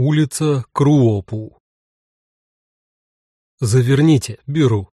Улица Круопу. Заверните, беру.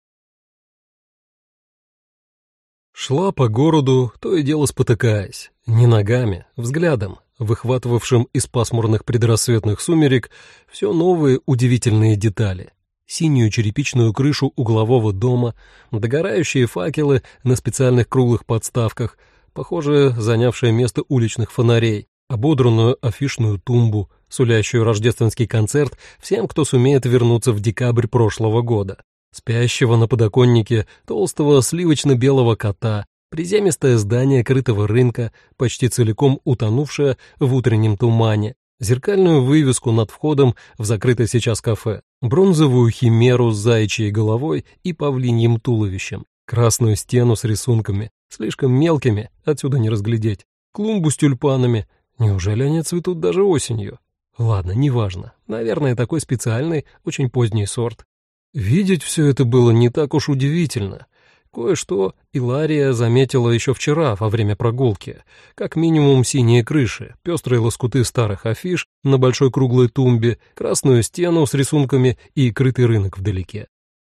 Шла по городу, то и дело спотыкаясь, не ногами, взглядом, выхватывавшим из пасмурных предрассветных сумерек все новые удивительные детали. Синюю черепичную крышу углового дома, догорающие факелы на специальных круглых подставках, похоже, занявшие место уличных фонарей, ободранную афишную тумбу, сулящую рождественский концерт всем, кто сумеет вернуться в декабрь прошлого года, спящего на подоконнике толстого сливочно-белого кота, приземистое здание крытого рынка, почти целиком утонувшее в утреннем тумане, зеркальную вывеску над входом в закрытое сейчас кафе, бронзовую химеру с заячьей головой и павлиньим туловищем, красную стену с рисунками, слишком мелкими, отсюда не разглядеть, клумбу с тюльпанами, Неужели они цветут даже осенью? Ладно, неважно. Наверное, такой специальный, очень поздний сорт. Видеть все это было не так уж удивительно. Кое-что Илария заметила еще вчера во время прогулки. Как минимум синие крыши, пестрые лоскуты старых афиш на большой круглой тумбе, красную стену с рисунками и крытый рынок вдалеке.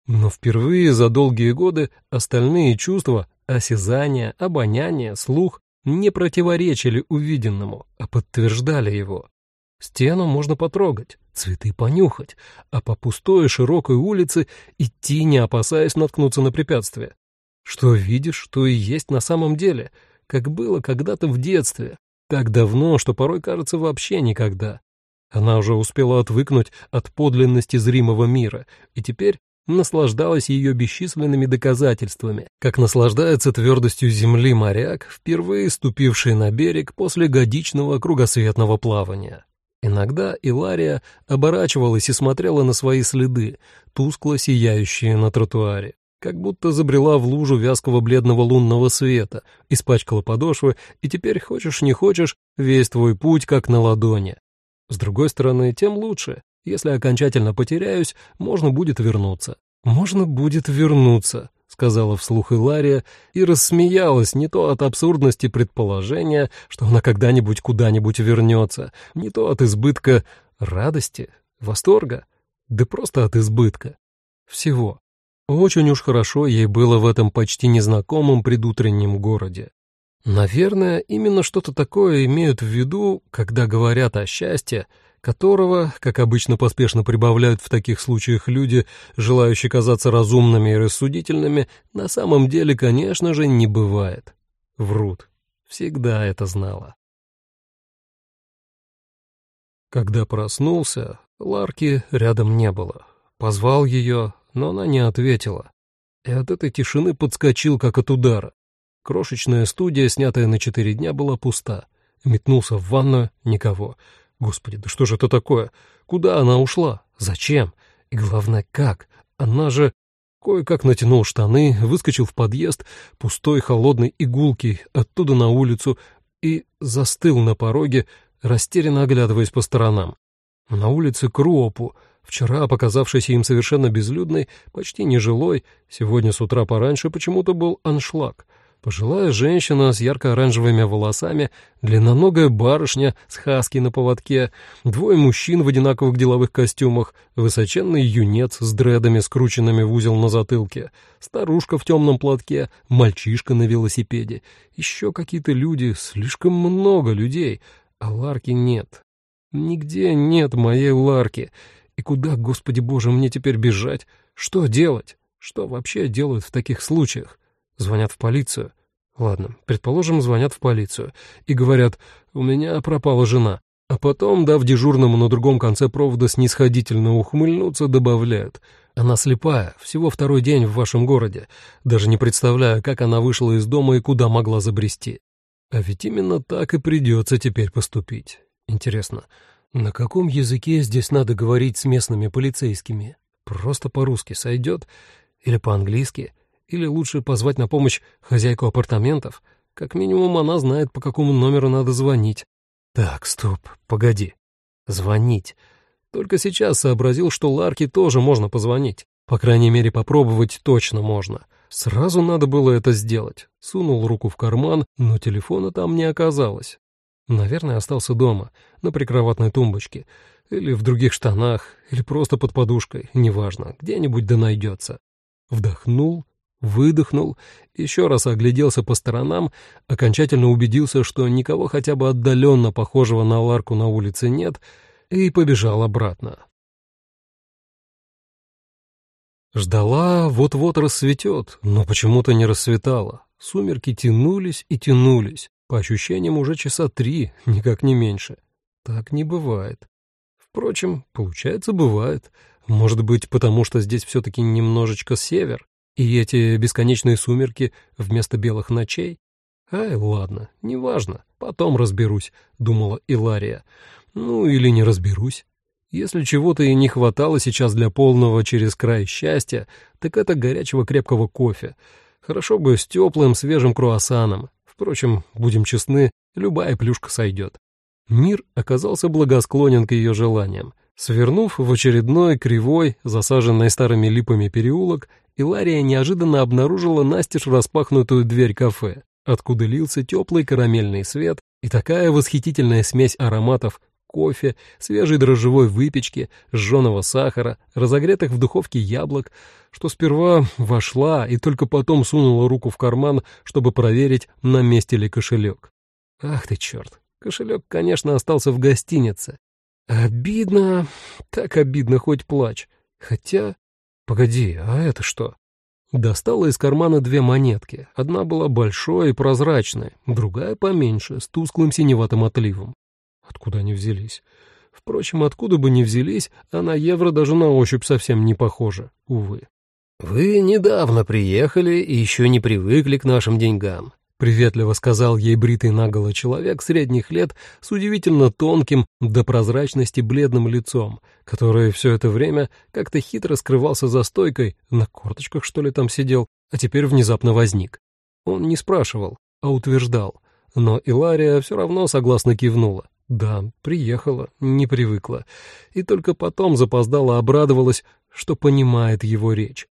Но впервые за долгие годы остальные чувства — осязание, обоняние, слух не противоречили увиденному, а подтверждали его. Стену можно потрогать, цветы понюхать, а по пустой широкой улице идти, не опасаясь наткнуться на препятствие. Что видишь, то и есть на самом деле, как было когда-то в детстве, так давно, что порой кажется вообще никогда. Она уже успела отвыкнуть от подлинности зримого мира, и теперь наслаждалась ее бесчисленными доказательствами, как наслаждается твердостью земли моряк, впервые ступивший на берег после годичного кругосветного плавания. Иногда Илария оборачивалась и смотрела на свои следы, тускло сияющие на тротуаре, как будто забрела в лужу вязкого бледного лунного света, испачкала подошвы, и теперь, хочешь не хочешь, весь твой путь как на ладони. С другой стороны, тем лучше. Если окончательно потеряюсь, можно будет вернуться. Можно будет вернуться, сказала вслух Илария и рассмеялась не то от абсурдности предположения, что она когда-нибудь куда-нибудь вернется, не то от избытка радости, восторга, да просто от избытка. Всего. Очень уж хорошо ей было в этом почти незнакомом предутреннем городе. Наверное, именно что-то такое имеют в виду, когда говорят о счастье, которого, как обычно поспешно прибавляют в таких случаях люди, желающие казаться разумными и рассудительными, на самом деле, конечно же, не бывает. Врут. Всегда это знала. Когда проснулся, Ларки рядом не было. Позвал ее, но она не ответила. И от этой тишины подскочил, как от удара. Крошечная студия, снятая на четыре дня, была пуста. Метнулся в ванную — никого. Господи, да что же это такое? Куда она ушла? Зачем? И главное, как? Она же... Кое-как натянул штаны, выскочил в подъезд, пустой, холодный и гулкий, оттуда на улицу, и застыл на пороге, растерянно оглядываясь по сторонам. На улице Круопу, вчера показавшейся им совершенно безлюдной, почти нежилой, сегодня с утра пораньше почему-то был аншлаг — Пожилая женщина с ярко-оранжевыми волосами, длинноногая барышня с хаски на поводке, двое мужчин в одинаковых деловых костюмах, высоченный юнец с дредами, скрученными в узел на затылке, старушка в темном платке, мальчишка на велосипеде, еще какие-то люди, слишком много людей, а Ларки нет. Нигде нет моей Ларки. И куда, Господи Боже, мне теперь бежать? Что делать? Что вообще делают в таких случаях? Звонят в полицию. Ладно, предположим, звонят в полицию и говорят, у меня пропала жена. А потом, дав дежурному на другом конце провода снисходительно ухмыльнуться, добавляют. Она слепая, всего второй день в вашем городе, даже не представляя, как она вышла из дома и куда могла забрести. А ведь именно так и придется теперь поступить. Интересно, на каком языке здесь надо говорить с местными полицейскими? Просто по-русски сойдет? Или по-английски? Или лучше позвать на помощь хозяйку апартаментов? Как минимум она знает, по какому номеру надо звонить. Так, стоп, погоди. Звонить. Только сейчас сообразил, что Ларке тоже можно позвонить. По крайней мере, попробовать точно можно. Сразу надо было это сделать. Сунул руку в карман, но телефона там не оказалось. Наверное, остался дома, на прикроватной тумбочке. Или в других штанах, или просто под подушкой, неважно, где-нибудь да найдется. Вдохнул, выдохнул, еще раз огляделся по сторонам, окончательно убедился, что никого хотя бы отдаленно похожего на Ларку на улице нет, и побежал обратно. Ждала, вот-вот рассветет, но почему-то не рассветало. Сумерки тянулись и тянулись, по ощущениям уже часа три, никак не меньше. Так не бывает. Впрочем, получается, бывает. Может быть, потому что здесь все-таки немножечко север, и эти бесконечные сумерки вместо белых ночей? Ай, ладно, неважно, потом разберусь, думала Илария. Ну, или не разберусь. Если чего-то и не хватало сейчас для полного через край счастья, так это горячего крепкого кофе. Хорошо бы с теплым свежим круассаном. Впрочем, будем честны, любая плюшка сойдет. Мир оказался благосклонен к ее желаниям. Свернув в очередной кривой, засаженный старыми липами переулок, Илария неожиданно обнаружила настежь распахнутую дверь кафе, откуда лился теплый карамельный свет и такая восхитительная смесь ароматов кофе, свежей дрожжевой выпечки, жженого сахара, разогретых в духовке яблок, что сперва вошла и только потом сунула руку в карман, чтобы проверить, на месте ли кошелек. Ах ты черт, кошелек, конечно, остался в гостинице. Обидно, так обидно, хоть плачь. Хотя... Погоди, а это что? Достала из кармана две монетки. Одна была большой и прозрачной, другая поменьше, с тусклым синеватым отливом. Откуда они взялись? Впрочем, откуда бы ни взялись, а на евро даже на ощупь совсем не похоже, увы. «Вы недавно приехали и еще не привыкли к нашим деньгам», — приветливо сказал ей бритый наголо человек средних лет с удивительно тонким до прозрачности бледным лицом, который все это время как-то хитро скрывался за стойкой, на корточках, что ли, там сидел, а теперь внезапно возник. Он не спрашивал, а утверждал, но Илария все равно согласно кивнула. Да, приехала, не привыкла, и только потом запоздала обрадовалась, что понимает его речь.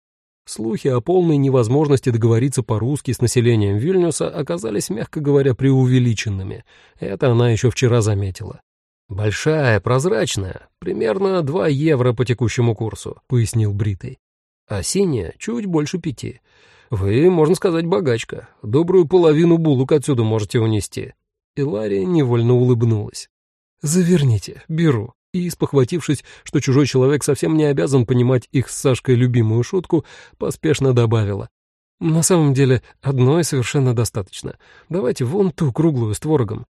Слухи о полной невозможности договориться по-русски с населением Вильнюса оказались, мягко говоря, преувеличенными. Это она еще вчера заметила. «Большая, прозрачная, примерно 2 евро по текущему курсу», — пояснил Бритый. «А синяя чуть больше пяти. Вы, можно сказать, богачка. Добрую половину булок отсюда можете унести. И Лария невольно улыбнулась. «Заверните, беру». И, спохватившись, что чужой человек совсем не обязан понимать их с Сашкой любимую шутку, поспешно добавила. «На самом деле, одной совершенно достаточно. Давайте вон ту круглую с творогом.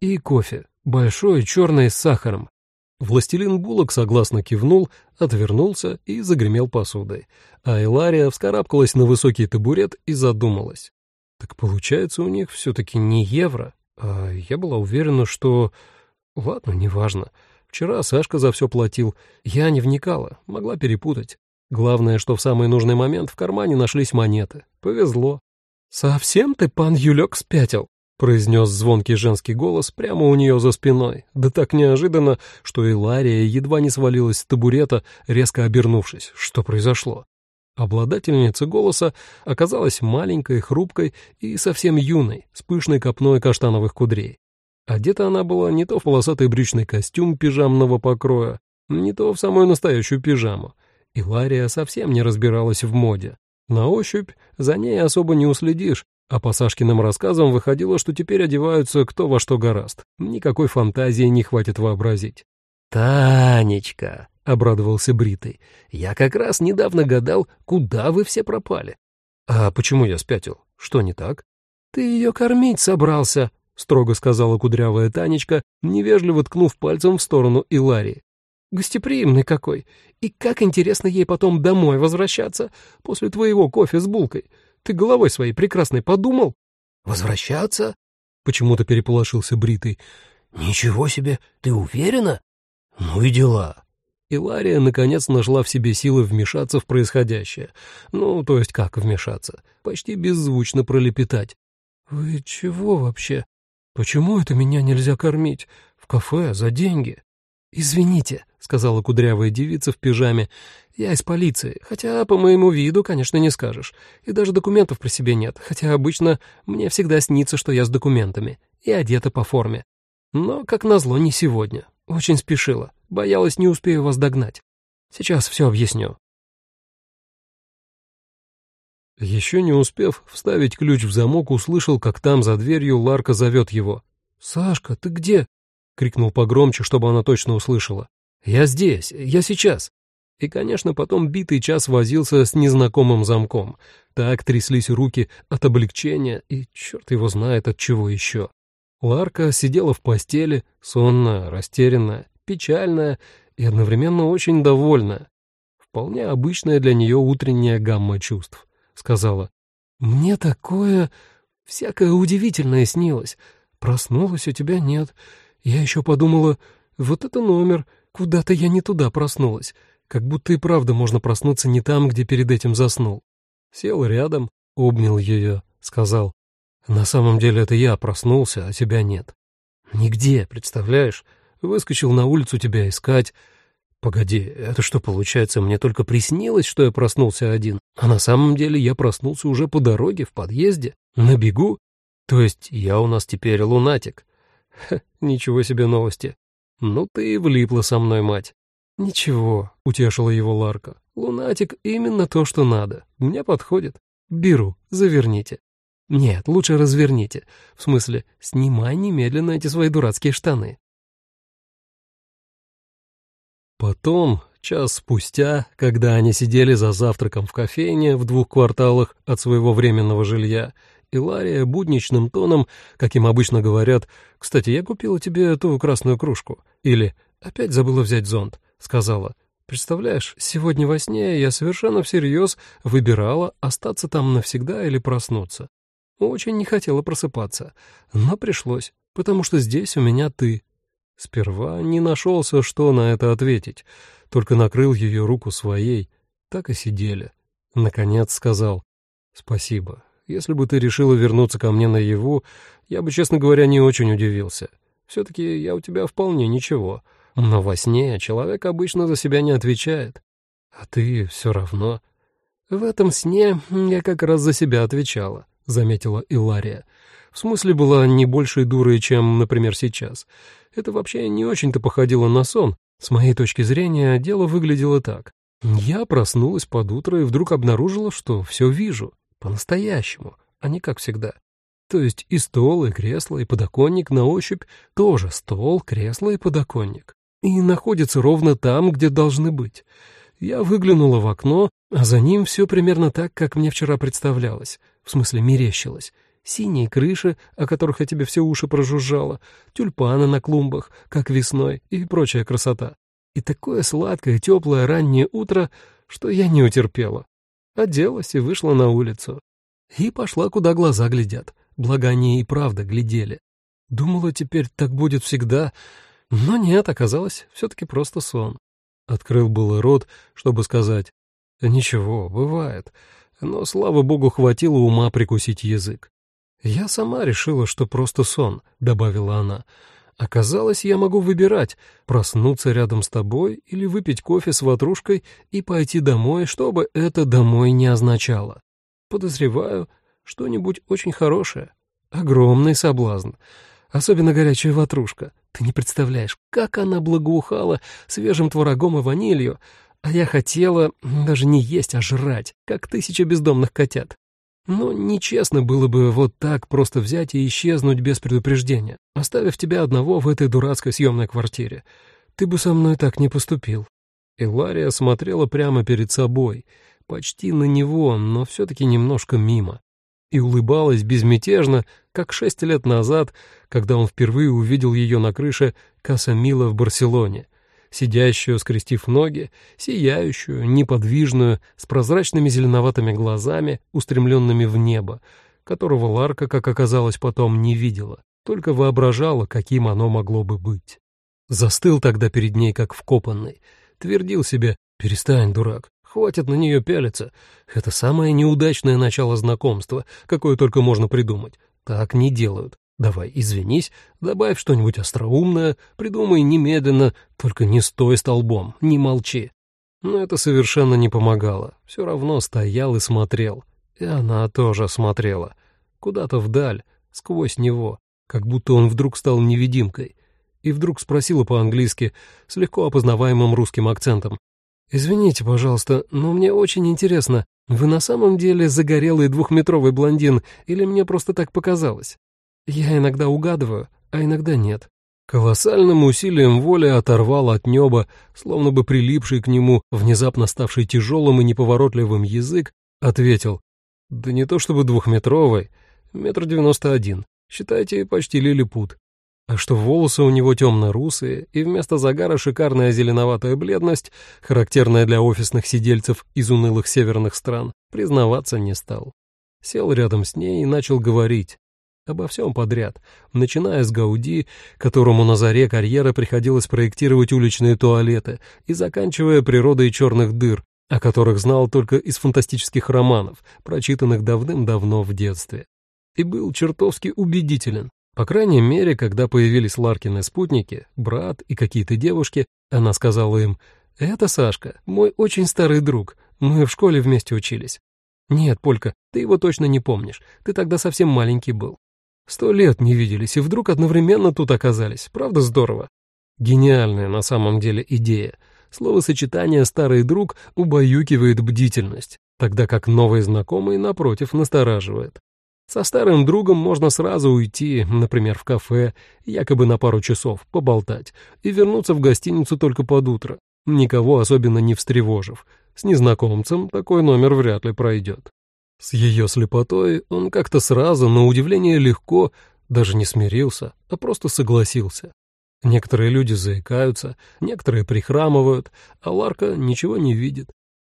И кофе, большой, черный, с сахаром». Властелин булок согласно кивнул, отвернулся и загремел посудой. А Элария вскарабкалась на высокий табурет и задумалась. Так получается, у них все-таки не евро, а я была уверена, что... Ладно, неважно. Вчера Сашка за все платил. Я не вникала, могла перепутать. Главное, что в самый нужный момент в кармане нашлись монеты. Повезло. «Совсем ты, пан Юлек, спятил?» — произнес звонкий женский голос прямо у нее за спиной. Да так неожиданно, что и Лария едва не свалилась с табурета, резко обернувшись. Что произошло? Обладательница голоса оказалась маленькой, хрупкой и совсем юной, с пышной копной каштановых кудрей. Одета она была не то в полосатый брючный костюм пижамного покроя, не то в самую настоящую пижаму. И Лария совсем не разбиралась в моде. На ощупь за ней особо не уследишь, а по Сашкиным рассказам выходило, что теперь одеваются кто во что гораст. Никакой фантазии не хватит вообразить. «Танечка!» — обрадовался Бритый. «Я как раз недавно гадал, куда вы все пропали». «А почему я спятил? Что не так?» «Ты ее кормить собрался», — строго сказала кудрявая Танечка, невежливо ткнув пальцем в сторону Иларии. «Гостеприимный какой! И как интересно ей потом домой возвращаться после твоего кофе с булкой! Ты головой своей прекрасной подумал?» «Возвращаться?» — почему-то переполошился Бритый. «Ничего себе! Ты уверена?» «Ну и дела!» И Лария, наконец, нашла в себе силы вмешаться в происходящее. Ну, то есть как вмешаться? Почти беззвучно пролепетать. «Вы чего вообще? Почему это меня нельзя кормить? В кафе, за деньги?» «Извините», — сказала кудрявая девица в пижаме, — «я из полиции, хотя по моему виду, конечно, не скажешь. И даже документов при себе нет, хотя обычно мне всегда снится, что я с документами и одета по форме. Но, как назло, не сегодня. Очень спешила. Боялась, не успею вас догнать. Сейчас все объясню». Еще не успев вставить ключ в замок, услышал, как там за дверью Ларка зовет его. «Сашка, ты где?» — крикнул погромче, чтобы она точно услышала. «Я здесь, я сейчас». И, конечно, потом битый час возился с незнакомым замком. Так тряслись руки от облегчения, и черт его знает от чего еще. Ларка сидела в постели, сонная, растерянная, печальная и одновременно очень довольная. Вполне обычная для нее утренняя гамма чувств. Сказала, «Мне такое... всякое удивительное снилось. Проснулась, у тебя нет. Я еще подумала, вот это номер, куда-то я не туда проснулась. Как будто и правда можно проснуться не там, где перед этим заснул. Сел рядом, обнял ее, сказал, «На самом деле это я проснулся, а тебя нет. Нигде, представляешь? Выскочил на улицу тебя искать. Погоди, это что, получается, мне только приснилось, что я проснулся один? А на самом деле я проснулся уже по дороге, в подъезде, на бегу? То есть я у нас теперь лунатик? Ха, ничего себе новости. Ну ты и влипла со мной, мать. «Ничего», — утешила его Ларка. «Лунатик именно то, что надо. Мне подходит. Беру, заверните». «Нет, лучше разверните. В смысле, снимай немедленно эти свои дурацкие штаны». Потом, час спустя, когда они сидели за завтраком в кофейне в двух кварталах от своего временного жилья, Илария будничным тоном, как им обычно говорят, «Кстати, я купила тебе ту красную кружку» или «Опять забыла взять зонт», сказала, «Представляешь, сегодня во сне я совершенно всерьез выбирала, остаться там навсегда или проснуться. Очень не хотела просыпаться, но пришлось, потому что здесь у меня ты». Сперва не нашелся, что на это ответить, только накрыл ее руку своей, так и сидели. Наконец сказал, «Спасибо. Если бы ты решила вернуться ко мне наяву, я бы, честно говоря, не очень удивился. Все-таки я у тебя вполне ничего». Но во сне человек обычно за себя не отвечает. А ты все равно. В этом сне я как раз за себя отвечала, заметила Илария. В смысле была не большей дурой, чем, например, сейчас. Это вообще не очень-то походило на сон. С моей точки зрения, дело выглядело так. Я проснулась под утро и вдруг обнаружила, что все вижу. По-настоящему, а не как всегда. То есть и стол, и кресло, и подоконник на ощупь тоже стол, кресло и подоконник и находятся ровно там, где должны быть. Я выглянула в окно, а за ним все примерно так, как мне вчера представлялось, в смысле мерещилось. Синие крыши, о которых я тебе все уши прожужжала, тюльпаны на клумбах, как весной, и прочая красота. И такое сладкое, теплое раннее утро, что я не утерпела. Оделась и вышла на улицу. И пошла, куда глаза глядят, благо они и правда глядели. Думала, теперь так будет всегда, но нет, оказалось, все-таки просто сон. Открыл было рот, чтобы сказать «Ничего, бывает», но, слава богу, хватило ума прикусить язык. «Я сама решила, что просто сон», — добавила она. «Оказалось, я могу выбирать, проснуться рядом с тобой или выпить кофе с ватрушкой и пойти домой, чтобы это домой не означало. Подозреваю, что-нибудь очень хорошее. Огромный соблазн. Особенно горячая ватрушка. Ты не представляешь, как она благоухала свежим творогом и ванилью, а я хотела даже не есть, а жрать, как тысяча бездомных котят. Но нечестно было бы вот так просто взять и исчезнуть без предупреждения, оставив тебя одного в этой дурацкой съемной квартире. Ты бы со мной так не поступил. Илария смотрела прямо перед собой, почти на него, но все-таки немножко мимо и улыбалась безмятежно, как шесть лет назад, когда он впервые увидел ее на крыше Касамила в Барселоне, сидящую, скрестив ноги, сияющую, неподвижную, с прозрачными зеленоватыми глазами, устремленными в небо, которого Ларка, как оказалось потом, не видела, только воображала, каким оно могло бы быть. Застыл тогда перед ней, как вкопанный, твердил себе «Перестань, дурак, Хватит на нее пялиться. Это самое неудачное начало знакомства, какое только можно придумать. Так не делают. Давай, извинись, добавь что-нибудь остроумное, придумай немедленно, только не стой столбом, не молчи. Но это совершенно не помогало. Все равно стоял и смотрел. И она тоже смотрела. Куда-то вдаль, сквозь него, как будто он вдруг стал невидимкой. и вдруг спросила по-английски с легко опознаваемым русским акцентом. «Извините, пожалуйста, но мне очень интересно, вы на самом деле загорелый двухметровый блондин или мне просто так показалось? Я иногда угадываю, а иногда нет». Колоссальным усилием воли оторвал от неба, словно бы прилипший к нему, внезапно ставший тяжелым и неповоротливым язык, ответил, «Да не то чтобы двухметровый, метр девяносто один, считайте, почти лилипут. А что волосы у него темно-русые, и вместо загара шикарная зеленоватая бледность, характерная для офисных сидельцев из унылых северных стран, признаваться не стал. Сел рядом с ней и начал говорить, обо всем подряд, начиная с Гауди, которому на заре карьеры приходилось проектировать уличные туалеты, и заканчивая природой черных дыр, о которых знал только из фантастических романов, прочитанных давным-давно в детстве. И был чертовски убедителен. По крайней мере, когда появились Ларкины спутники, брат и какие-то девушки, она сказала им, «Это Сашка, мой очень старый друг, мы в школе вместе учились». «Нет, Полька, ты его точно не помнишь, ты тогда совсем маленький был. Сто лет не виделись и вдруг одновременно тут оказались. Правда здорово? Гениальная на самом деле идея. Словосочетание «старый друг» убаюкивает бдительность, тогда как новый знакомый, напротив, настораживает. Со старым другом можно сразу уйти, например, в кафе, якобы на пару часов, поболтать, и вернуться в гостиницу только под утро, никого особенно не встревожив. С незнакомцем такой номер вряд ли пройдет. С ее слепотой он как-то сразу, на удивление легко, даже не смирился, а просто согласился. Некоторые люди заикаются, некоторые прихрамывают, а Ларка ничего не видит.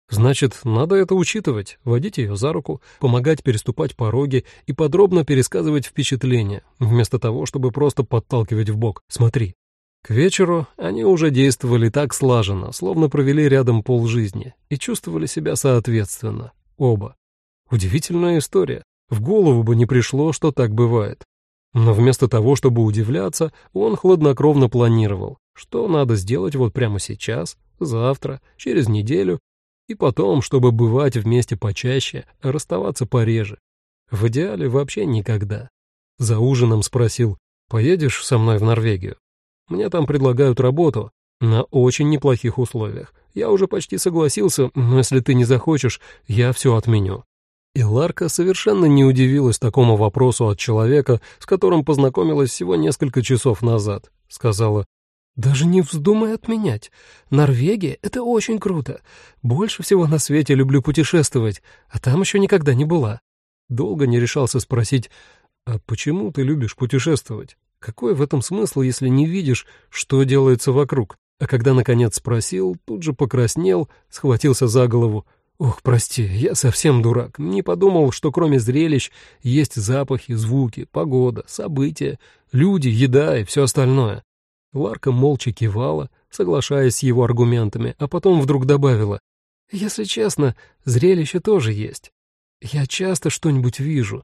Значит, надо это учитывать, водить ее за руку, помогать переступать пороги и подробно пересказывать впечатления, вместо того, чтобы просто подталкивать в бок. Смотри. К вечеру они уже действовали так слаженно, словно провели рядом полжизни, и чувствовали себя соответственно, оба. Удивительная история. В голову бы не пришло, что так бывает. Но вместо того, чтобы удивляться, он хладнокровно планировал, что надо сделать вот прямо сейчас, завтра, через неделю, и потом, чтобы бывать вместе почаще, расставаться пореже. В идеале вообще никогда. За ужином спросил, поедешь со мной в Норвегию? Мне там предлагают работу на очень неплохих условиях. Я уже почти согласился, но если ты не захочешь, я все отменю. И Ларка совершенно не удивилась такому вопросу от человека, с которым познакомилась всего несколько часов назад. Сказала, «Даже не вздумай отменять. Норвегия — это очень круто. Больше всего на свете люблю путешествовать, а там еще никогда не была». Долго не решался спросить, «А почему ты любишь путешествовать? Какой в этом смысл, если не видишь, что делается вокруг?» А когда, наконец, спросил, тут же покраснел, схватился за голову. Ох, прости, я совсем дурак. Не подумал, что кроме зрелищ есть запахи, звуки, погода, события, люди, еда и все остальное. Ларка молча кивала, соглашаясь с его аргументами, а потом вдруг добавила. «Если честно, зрелище тоже есть. Я часто что-нибудь вижу.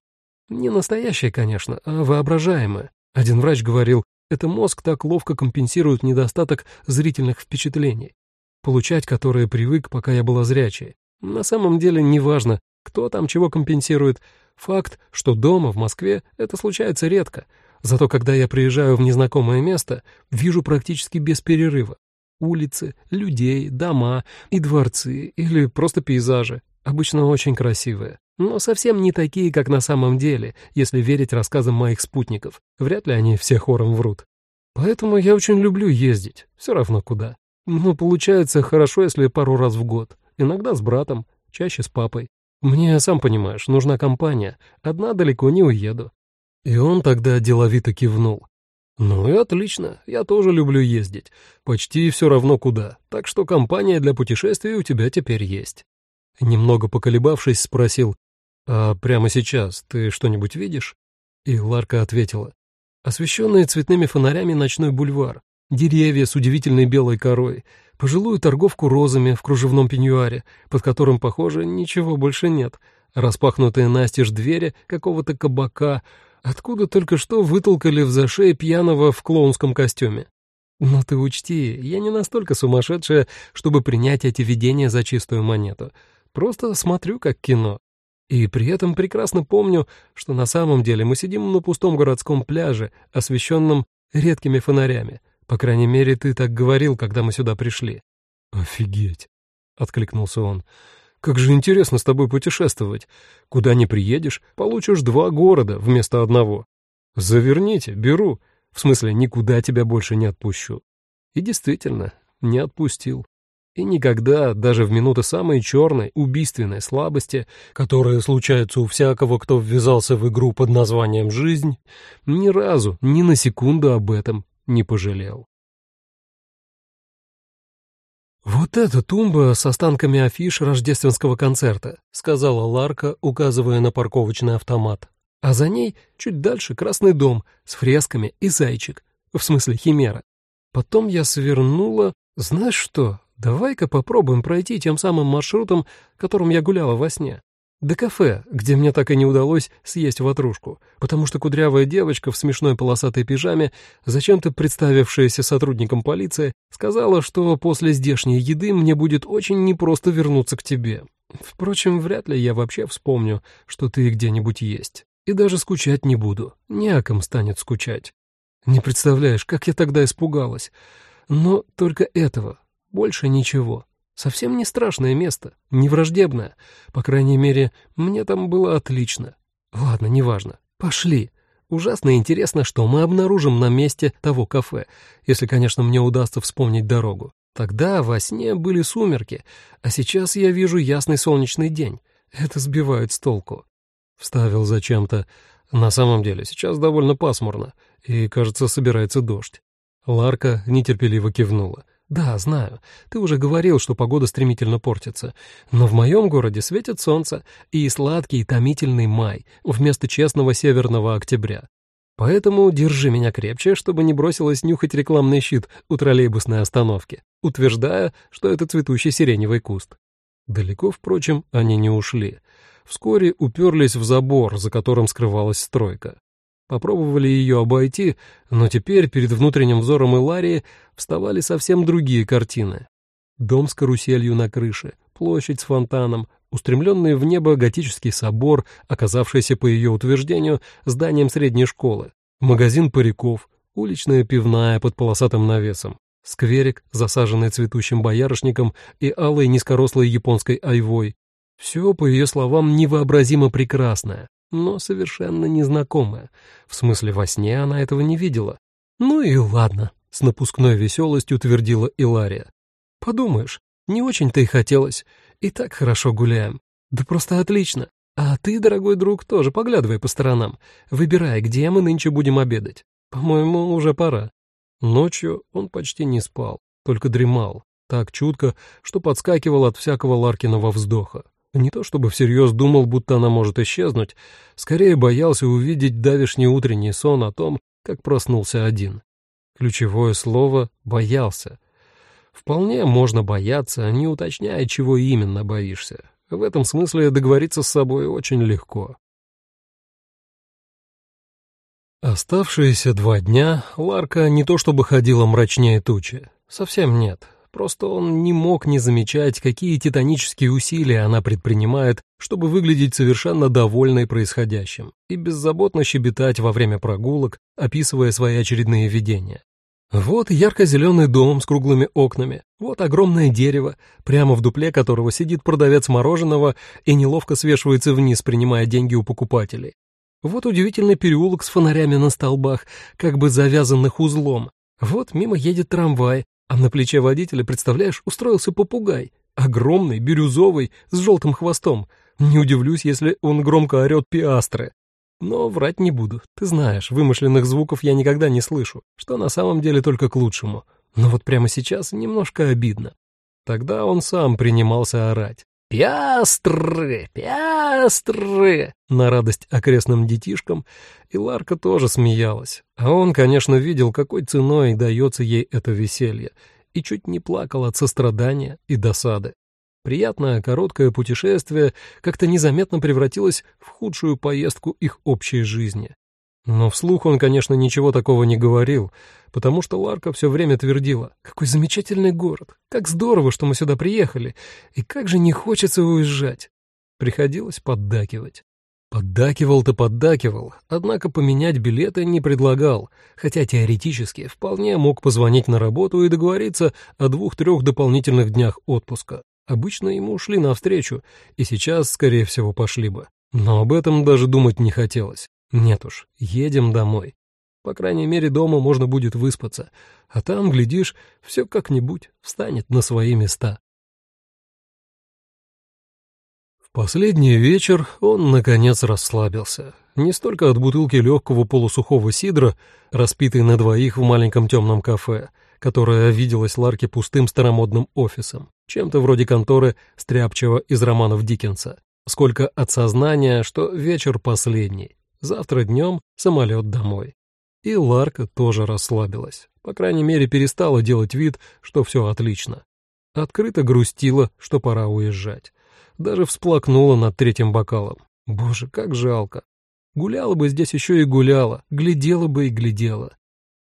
Не настоящее, конечно, а воображаемое. Один врач говорил, это мозг так ловко компенсирует недостаток зрительных впечатлений, получать которые привык, пока я была зрячей. На самом деле неважно, кто там чего компенсирует. Факт, что дома, в Москве, это случается редко. Зато когда я приезжаю в незнакомое место, вижу практически без перерыва. Улицы, людей, дома и дворцы, или просто пейзажи, обычно очень красивые. Но совсем не такие, как на самом деле, если верить рассказам моих спутников. Вряд ли они все хором врут. Поэтому я очень люблю ездить, все равно куда. Но получается хорошо, если пару раз в год иногда с братом, чаще с папой. Мне, сам понимаешь, нужна компания, одна далеко не уеду». И он тогда деловито кивнул. «Ну и отлично, я тоже люблю ездить. Почти все равно куда, так что компания для путешествий у тебя теперь есть». Немного поколебавшись, спросил, «А прямо сейчас ты что-нибудь видишь?» И Ларка ответила, «Освещенный цветными фонарями ночной бульвар, деревья с удивительной белой корой, пожилую торговку розами в кружевном пеньюаре, под которым, похоже, ничего больше нет, распахнутые настежь двери какого-то кабака, откуда только что вытолкали в зашей пьяного в клоунском костюме. Но ты учти, я не настолько сумасшедшая, чтобы принять эти видения за чистую монету. Просто смотрю как кино. И при этом прекрасно помню, что на самом деле мы сидим на пустом городском пляже, освещенном редкими фонарями, По крайней мере, ты так говорил, когда мы сюда пришли». «Офигеть!» — откликнулся он. «Как же интересно с тобой путешествовать. Куда ни приедешь, получишь два города вместо одного. Заверните, беру. В смысле, никуда тебя больше не отпущу». И действительно, не отпустил. И никогда, даже в минуты самой черной, убийственной слабости, которые случаются у всякого, кто ввязался в игру под названием «жизнь», ни разу, ни на секунду об этом не пожалел. «Вот эта тумба с останками афиш рождественского концерта», — сказала Ларка, указывая на парковочный автомат. «А за ней чуть дальше красный дом с фресками и зайчик, в смысле химера. Потом я свернула... Знаешь что, давай-ка попробуем пройти тем самым маршрутом, которым я гуляла во сне. До кафе, где мне так и не удалось съесть ватрушку, потому что кудрявая девочка в смешной полосатой пижаме, зачем-то представившаяся сотрудником полиции, сказала, что после здешней еды мне будет очень непросто вернуться к тебе. Впрочем, вряд ли я вообще вспомню, что ты где-нибудь есть. И даже скучать не буду, не о ком станет скучать. Не представляешь, как я тогда испугалась. Но только этого, больше ничего. Совсем не страшное место, не враждебное. По крайней мере, мне там было отлично. Ладно, неважно. Пошли. Ужасно интересно, что мы обнаружим на месте того кафе, если, конечно, мне удастся вспомнить дорогу. Тогда во сне были сумерки, а сейчас я вижу ясный солнечный день. Это сбивает с толку. Вставил зачем-то. На самом деле, сейчас довольно пасмурно, и, кажется, собирается дождь. Ларка нетерпеливо кивнула. «Да, знаю. Ты уже говорил, что погода стремительно портится. Но в моем городе светит солнце и сладкий томительный май вместо честного северного октября. Поэтому держи меня крепче, чтобы не бросилась нюхать рекламный щит у троллейбусной остановки, утверждая, что это цветущий сиреневый куст. Далеко, впрочем, они не ушли. Вскоре уперлись в забор, за которым скрывалась стройка. Попробовали ее обойти, но теперь перед внутренним взором Иларии вставали совсем другие картины. Дом с каруселью на крыше, площадь с фонтаном, устремленный в небо готический собор, оказавшийся, по ее утверждению, зданием средней школы, магазин париков, уличная пивная под полосатым навесом, скверик, засаженный цветущим боярышником и алой низкорослой японской айвой. Все, по ее словам, невообразимо прекрасное, но совершенно незнакомая. В смысле, во сне она этого не видела. «Ну и ладно», — с напускной веселостью твердила Илария. «Подумаешь, не очень-то и хотелось. И так хорошо гуляем. Да просто отлично. А ты, дорогой друг, тоже поглядывай по сторонам. Выбирай, где мы нынче будем обедать. По-моему, уже пора». Ночью он почти не спал, только дремал, так чутко, что подскакивал от всякого Ларкиного вздоха. Не то чтобы всерьез думал, будто она может исчезнуть, скорее боялся увидеть давишний утренний сон о том, как проснулся один. Ключевое слово «боялся». Вполне можно бояться, не уточняя, чего именно боишься. В этом смысле договориться с собой очень легко. Оставшиеся два дня Ларка не то чтобы ходила мрачнее тучи. Совсем нет. Просто он не мог не замечать, какие титанические усилия она предпринимает, чтобы выглядеть совершенно довольной происходящим и беззаботно щебетать во время прогулок, описывая свои очередные видения. Вот ярко-зеленый дом с круглыми окнами, вот огромное дерево, прямо в дупле которого сидит продавец мороженого и неловко свешивается вниз, принимая деньги у покупателей. Вот удивительный переулок с фонарями на столбах, как бы завязанных узлом. Вот мимо едет трамвай, а на плече водителя, представляешь, устроился попугай. Огромный, бирюзовый, с желтым хвостом. Не удивлюсь, если он громко орет пиастры. Но врать не буду. Ты знаешь, вымышленных звуков я никогда не слышу, что на самом деле только к лучшему. Но вот прямо сейчас немножко обидно. Тогда он сам принимался орать. «Пиастры! Пиастры!» На радость окрестным детишкам, и Ларка тоже смеялась. А он, конечно, видел, какой ценой дается ей это веселье, и чуть не плакал от сострадания и досады. Приятное короткое путешествие как-то незаметно превратилось в худшую поездку их общей жизни. Но вслух он, конечно, ничего такого не говорил, потому что Ларка все время твердила, «Какой замечательный город! Как здорово, что мы сюда приехали! И как же не хочется уезжать!» Приходилось поддакивать. Поддакивал-то поддакивал, однако поменять билеты не предлагал, хотя теоретически вполне мог позвонить на работу и договориться о двух-трех дополнительных днях отпуска. Обычно ему шли навстречу, и сейчас, скорее всего, пошли бы. Но об этом даже думать не хотелось. Нет уж, едем домой. По крайней мере, дома можно будет выспаться, а там, глядишь, все как-нибудь встанет на свои места. Последний вечер он, наконец, расслабился. Не столько от бутылки легкого полусухого сидра, распитой на двоих в маленьком темном кафе, которое виделось Ларке пустым старомодным офисом, чем-то вроде конторы стряпчего из романов Диккенса, сколько от сознания, что вечер последний, завтра днем самолет домой. И Ларка тоже расслабилась, по крайней мере перестала делать вид, что все отлично. Открыто грустила, что пора уезжать даже всплакнула над третьим бокалом. Боже, как жалко. Гуляла бы здесь еще и гуляла, глядела бы и глядела.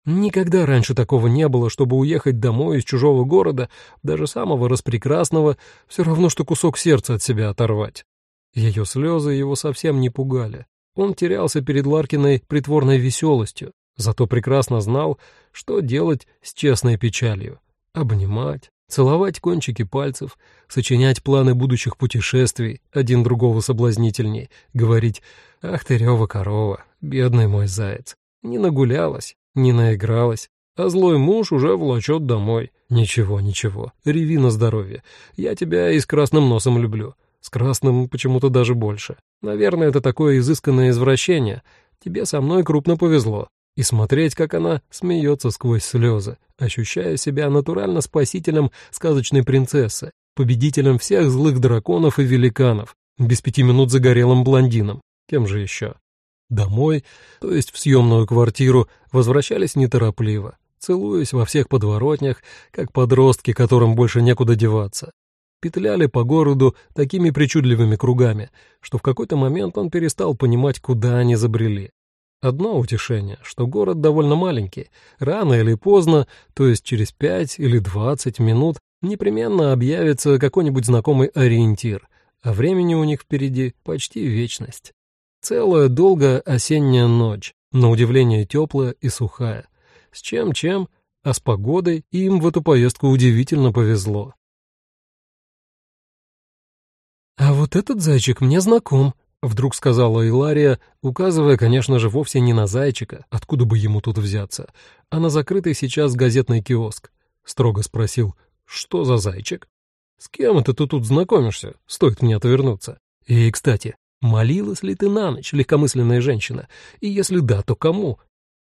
Никогда раньше такого не было, чтобы уехать домой из чужого города, даже самого распрекрасного, все равно, что кусок сердца от себя оторвать. Ее слезы его совсем не пугали. Он терялся перед Ларкиной притворной веселостью, зато прекрасно знал, что делать с честной печалью. Обнимать, целовать кончики пальцев, сочинять планы будущих путешествий, один другого соблазнительней, говорить «Ах ты, рёва корова, бедный мой заяц». Не нагулялась, не наигралась, а злой муж уже влачет домой. Ничего, ничего, реви на здоровье. Я тебя и с красным носом люблю. С красным почему-то даже больше. Наверное, это такое изысканное извращение. Тебе со мной крупно повезло и смотреть, как она смеется сквозь слезы, ощущая себя натурально спасителем сказочной принцессы, победителем всех злых драконов и великанов, без пяти минут загорелым блондином. Кем же еще? Домой, то есть в съемную квартиру, возвращались неторопливо, целуясь во всех подворотнях, как подростки, которым больше некуда деваться. Петляли по городу такими причудливыми кругами, что в какой-то момент он перестал понимать, куда они забрели. Одно утешение, что город довольно маленький. Рано или поздно, то есть через пять или двадцать минут, непременно объявится какой-нибудь знакомый ориентир, а времени у них впереди почти вечность. Целая долгая осенняя ночь, на удивление теплая и сухая. С чем-чем, а с погодой им в эту поездку удивительно повезло. «А вот этот зайчик мне знаком», Вдруг сказала Илария, указывая, конечно же, вовсе не на зайчика, откуда бы ему тут взяться, а на закрытый сейчас газетный киоск. Строго спросил, что за зайчик? С кем это ты тут знакомишься? Стоит мне отвернуться. И, кстати, молилась ли ты на ночь, легкомысленная женщина? И если да, то кому?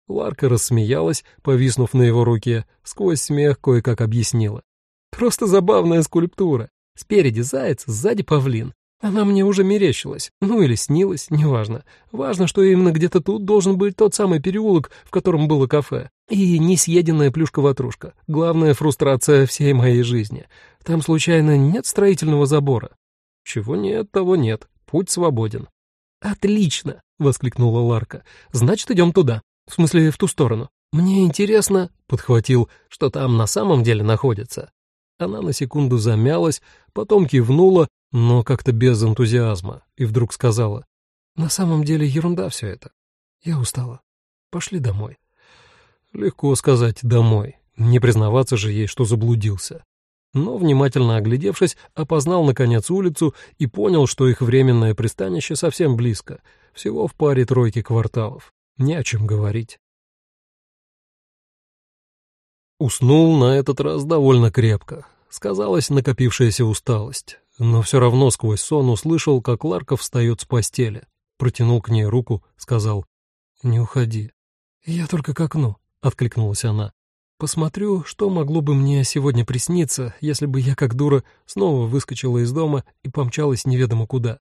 Ларка рассмеялась, повиснув на его руке, сквозь смех кое-как объяснила. Просто забавная скульптура. Спереди заяц, сзади павлин. Она мне уже мерещилась, ну или снилась, неважно. Важно, что именно где-то тут должен быть тот самый переулок, в котором было кафе. И несъеденная плюшка-ватрушка. Главная фрустрация всей моей жизни. Там, случайно, нет строительного забора? Чего нет, того нет. Путь свободен. «Отлично!» — воскликнула Ларка. «Значит, идем туда. В смысле, в ту сторону. Мне интересно...» — подхватил, что там на самом деле находится. Она на секунду замялась, потом кивнула, но как-то без энтузиазма, и вдруг сказала, «На самом деле ерунда все это. Я устала. Пошли домой». Легко сказать «домой», не признаваться же ей, что заблудился. Но, внимательно оглядевшись, опознал, наконец, улицу и понял, что их временное пристанище совсем близко, всего в паре тройки кварталов. Не о чем говорить. Уснул на этот раз довольно крепко. Сказалась накопившаяся усталость но все равно сквозь сон услышал, как Ларка встает с постели. Протянул к ней руку, сказал «Не уходи». «Я только к окну», — откликнулась она. «Посмотрю, что могло бы мне сегодня присниться, если бы я, как дура, снова выскочила из дома и помчалась неведомо куда.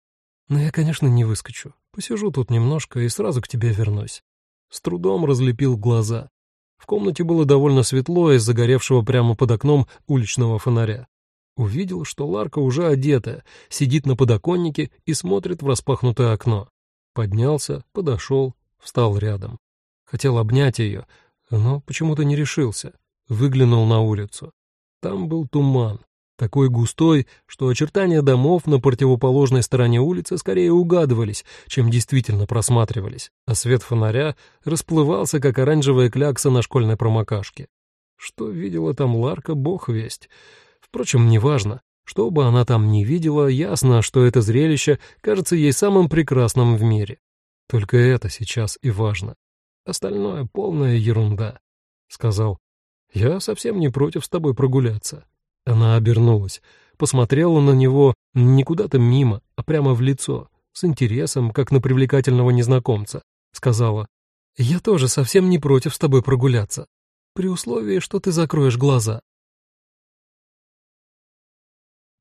Но я, конечно, не выскочу. Посижу тут немножко и сразу к тебе вернусь». С трудом разлепил глаза. В комнате было довольно светло из загоревшего прямо под окном уличного фонаря. Увидел, что Ларка уже одета, сидит на подоконнике и смотрит в распахнутое окно. Поднялся, подошел, встал рядом. Хотел обнять ее, но почему-то не решился. Выглянул на улицу. Там был туман. Такой густой, что очертания домов на противоположной стороне улицы скорее угадывались, чем действительно просматривались, а свет фонаря расплывался, как оранжевая клякса на школьной промокашке. Что видела там Ларка, бог весть. Впрочем, неважно. Что бы она там ни видела, ясно, что это зрелище кажется ей самым прекрасным в мире. Только это сейчас и важно. Остальное — полная ерунда, — сказал. Я совсем не против с тобой прогуляться. Она обернулась, посмотрела на него не куда-то мимо, а прямо в лицо, с интересом, как на привлекательного незнакомца. Сказала, «Я тоже совсем не против с тобой прогуляться, при условии, что ты закроешь глаза».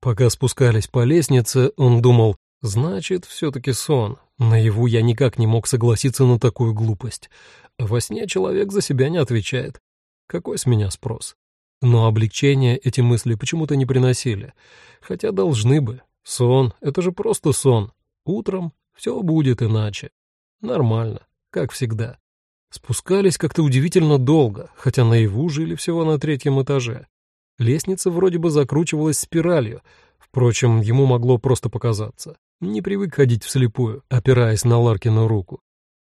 Пока спускались по лестнице, он думал, значит, все-таки сон. Наяву я никак не мог согласиться на такую глупость. Во сне человек за себя не отвечает. Какой с меня спрос? Но облегчения эти мысли почему-то не приносили, хотя должны бы. Сон — это же просто сон. Утром все будет иначе. Нормально, как всегда. Спускались как-то удивительно долго, хотя наяву жили всего на третьем этаже. Лестница вроде бы закручивалась спиралью, впрочем, ему могло просто показаться. Не привык ходить вслепую, опираясь на Ларкину руку.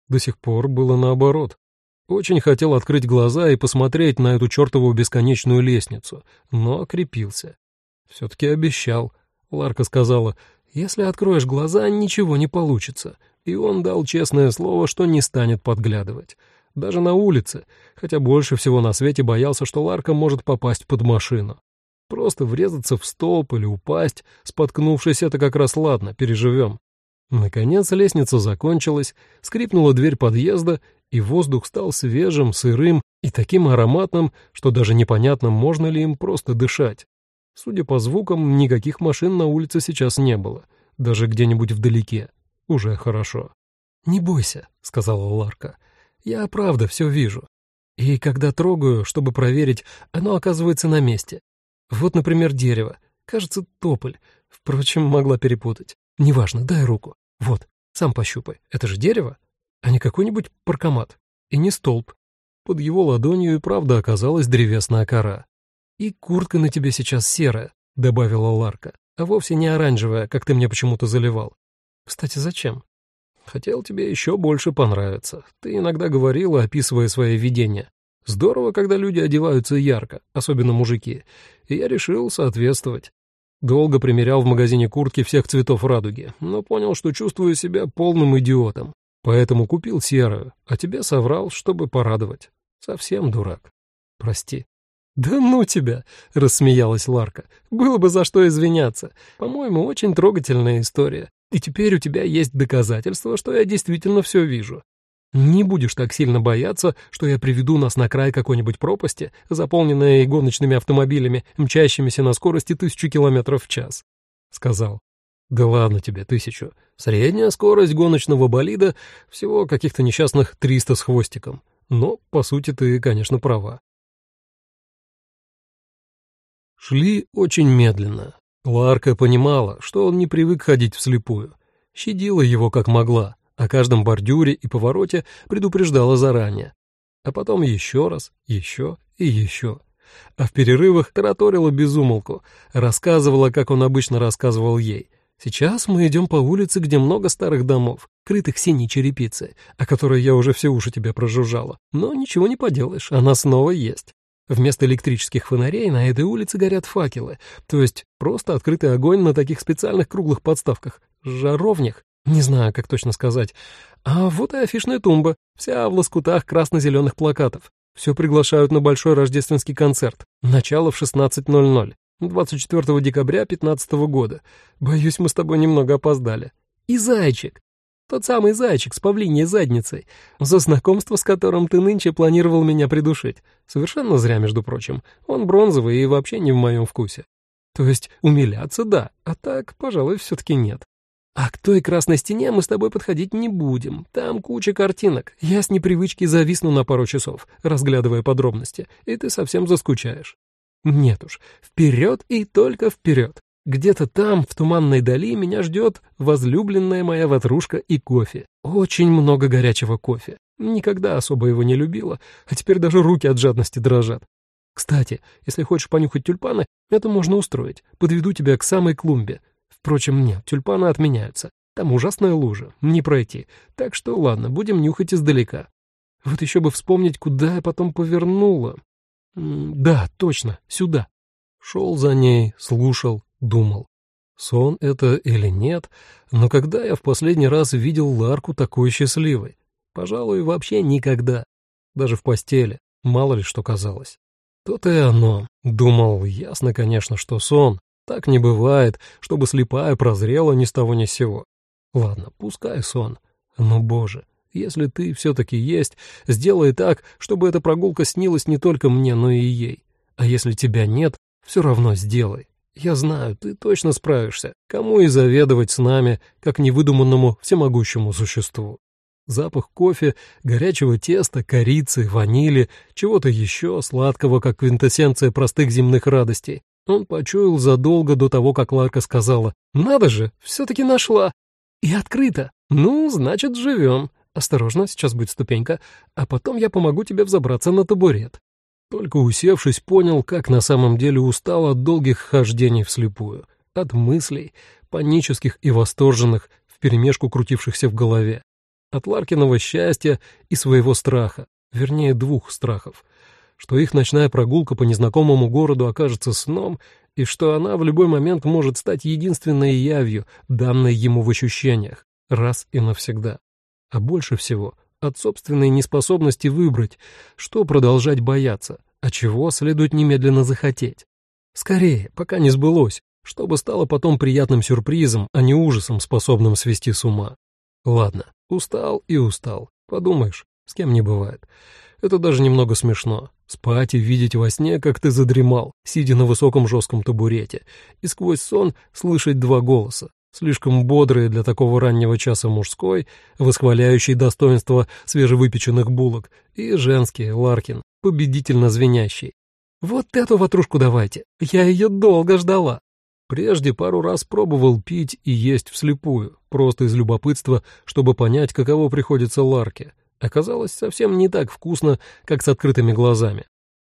До сих пор было наоборот. Очень хотел открыть глаза и посмотреть на эту чертову бесконечную лестницу, но окрепился. Все-таки обещал. Ларка сказала, если откроешь глаза, ничего не получится. И он дал честное слово, что не станет подглядывать. Даже на улице, хотя больше всего на свете боялся, что Ларка может попасть под машину. Просто врезаться в столб или упасть, споткнувшись, это как раз ладно, переживем. Наконец лестница закончилась, скрипнула дверь подъезда, и воздух стал свежим, сырым и таким ароматным, что даже непонятно, можно ли им просто дышать. Судя по звукам, никаких машин на улице сейчас не было, даже где-нибудь вдалеке. Уже хорошо. «Не бойся», — сказала Ларка. «Я правда все вижу. И когда трогаю, чтобы проверить, оно оказывается на месте. Вот, например, дерево. Кажется, тополь. Впрочем, могла перепутать. Неважно, дай руку. Вот, сам пощупай. Это же дерево? а не какой-нибудь паркомат. И не столб. Под его ладонью и правда оказалась древесная кора. «И куртка на тебе сейчас серая», — добавила Ларка, «а вовсе не оранжевая, как ты мне почему-то заливал. Кстати, зачем?» «Хотел тебе еще больше понравиться. Ты иногда говорила, описывая свои видения. Здорово, когда люди одеваются ярко, особенно мужики. И я решил соответствовать. Долго примерял в магазине куртки всех цветов радуги, но понял, что чувствую себя полным идиотом. Поэтому купил серую, а тебе соврал, чтобы порадовать. Совсем дурак. Прости. «Да ну тебя!» — рассмеялась Ларка. «Было бы за что извиняться. По-моему, очень трогательная история. И теперь у тебя есть доказательства, что я действительно все вижу. Не будешь так сильно бояться, что я приведу нас на край какой-нибудь пропасти, заполненной гоночными автомобилями, мчащимися на скорости тысячу километров в час», — сказал. Да ладно тебе, тысячу. Средняя скорость гоночного болида всего каких-то несчастных 300 с хвостиком. Но, по сути, ты, конечно, права. Шли очень медленно. Ларка понимала, что он не привык ходить вслепую. Щадила его как могла, о каждом бордюре и повороте предупреждала заранее. А потом еще раз, еще и еще. А в перерывах тараторила безумолку, рассказывала, как он обычно рассказывал ей — Сейчас мы идем по улице, где много старых домов, крытых синей черепицей, о которой я уже все уши тебе прожужжала. Но ничего не поделаешь, она снова есть. Вместо электрических фонарей на этой улице горят факелы, то есть просто открытый огонь на таких специальных круглых подставках, жаровнях, не знаю, как точно сказать. А вот и афишная тумба, вся в лоскутах красно-зеленых плакатов. Все приглашают на большой рождественский концерт. Начало в 16.00. 24 декабря 15 года. Боюсь, мы с тобой немного опоздали. И зайчик. Тот самый зайчик с павлиньей задницей, за знакомство с которым ты нынче планировал меня придушить. Совершенно зря, между прочим. Он бронзовый и вообще не в моем вкусе. То есть умиляться — да, а так, пожалуй, все-таки нет. А к той красной стене мы с тобой подходить не будем. Там куча картинок. Я с непривычки зависну на пару часов, разглядывая подробности, и ты совсем заскучаешь. Нет уж, вперед и только вперед. Где-то там, в туманной дали, меня ждет возлюбленная моя ватрушка и кофе. Очень много горячего кофе. Никогда особо его не любила, а теперь даже руки от жадности дрожат. Кстати, если хочешь понюхать тюльпаны, это можно устроить. Подведу тебя к самой клумбе. Впрочем, нет, тюльпаны отменяются. Там ужасная лужа, не пройти. Так что ладно, будем нюхать издалека. Вот еще бы вспомнить, куда я потом повернула. Да, точно, сюда. Шел за ней, слушал, думал. Сон это или нет, но когда я в последний раз видел Ларку такой счастливой? Пожалуй, вообще никогда. Даже в постели, мало ли что казалось. То-то и оно. Думал, ясно, конечно, что сон. Так не бывает, чтобы слепая прозрела ни с того ни с сего. Ладно, пускай сон. Но, боже, если ты все-таки есть, сделай так, чтобы эта прогулка снилась не только мне, но и ей. А если тебя нет, все равно сделай. Я знаю, ты точно справишься. Кому и заведовать с нами, как невыдуманному всемогущему существу. Запах кофе, горячего теста, корицы, ванили, чего-то еще сладкого, как квинтэссенция простых земных радостей. Он почуял задолго до того, как Ларка сказала «Надо же, все-таки нашла!» И открыто. Ну, значит, живем. Осторожно, сейчас будет ступенька, а потом я помогу тебе взобраться на табурет. Только усевшись, понял, как на самом деле устал от долгих хождений вслепую, от мыслей, панических и восторженных, вперемешку крутившихся в голове, от Ларкиного счастья и своего страха, вернее, двух страхов, что их ночная прогулка по незнакомому городу окажется сном, и что она в любой момент может стать единственной явью, данной ему в ощущениях, раз и навсегда. А больше всего — от собственной неспособности выбрать, что продолжать бояться, а чего следует немедленно захотеть. Скорее, пока не сбылось, чтобы стало потом приятным сюрпризом, а не ужасом, способным свести с ума. Ладно, устал и устал. Подумаешь, с кем не бывает. Это даже немного смешно. Спать и видеть во сне, как ты задремал, сидя на высоком жестком табурете, и сквозь сон слышать два голоса, слишком бодрый для такого раннего часа мужской, восхваляющий достоинство свежевыпеченных булок, и женский, Ларкин, победительно звенящий. «Вот эту ватрушку давайте, я ее долго ждала». Прежде пару раз пробовал пить и есть вслепую, просто из любопытства, чтобы понять, каково приходится Ларке. Оказалось совсем не так вкусно, как с открытыми глазами.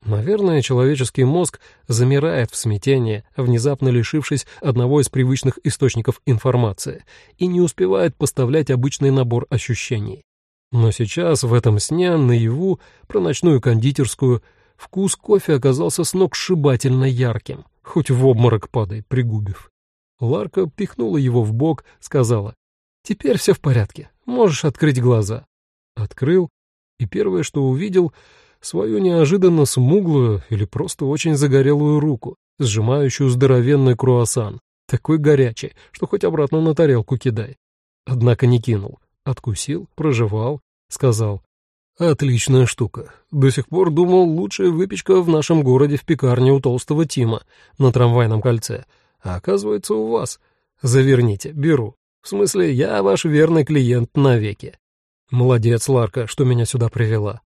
Наверное, человеческий мозг замирает в смятении, внезапно лишившись одного из привычных источников информации, и не успевает поставлять обычный набор ощущений. Но сейчас в этом сне, наяву, про ночную кондитерскую, вкус кофе оказался сногсшибательно ярким, хоть в обморок падай, пригубив. Ларка пихнула его в бок, сказала, «Теперь все в порядке, можешь открыть глаза». Открыл, и первое, что увидел — свою неожиданно смуглую или просто очень загорелую руку, сжимающую здоровенный круассан, такой горячий, что хоть обратно на тарелку кидай. Однако не кинул, откусил, прожевал, сказал. «Отличная штука. До сих пор думал, лучшая выпечка в нашем городе в пекарне у толстого Тима на трамвайном кольце. А оказывается, у вас. Заверните, беру. В смысле, я ваш верный клиент навеки. Молодец, Ларка, что меня сюда привела.